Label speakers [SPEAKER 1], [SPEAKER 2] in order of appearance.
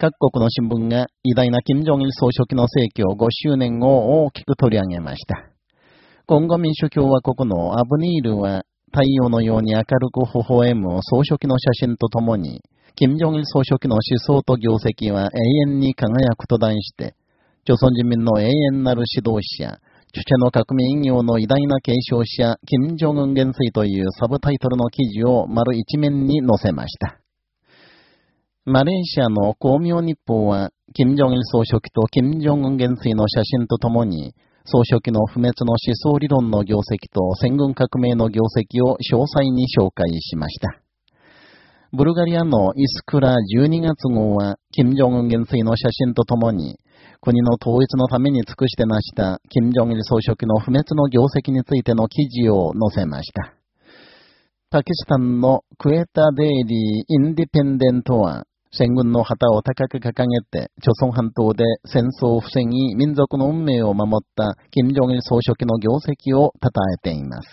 [SPEAKER 1] 各国の新聞が偉大な金正日総書記の逝去5周年を大きく取り上げました。今後民主共和国のアブニールは太陽のように明るく微笑む総書記の写真とともに、金正日総書記の思想と業績は永遠に輝くと題して、朝鮮人民の永遠なる指導者、著者の革命業の偉大な継承者、金正恩元帥というサブタイトルの記事を丸一面に載せました。マレーシアの光明日報は、金正日総書記と金正恩元帥の写真とともに、総書記の不滅の思想理論の業績と戦軍革命の業績を詳細に紹介しました。ブルガリアのイスクラ12月号は、金正恩元帥の写真とともに、国の統一のために尽くして成した、金正日総書記の不滅の業績についての記事を載せました。パキスタンのクエタ・デイリー・インディペンデントは、戦軍の旗を高く掲げて、朝鮮半島で戦争を防ぎ民族の運命を守った金正日総書記の業績を称えています。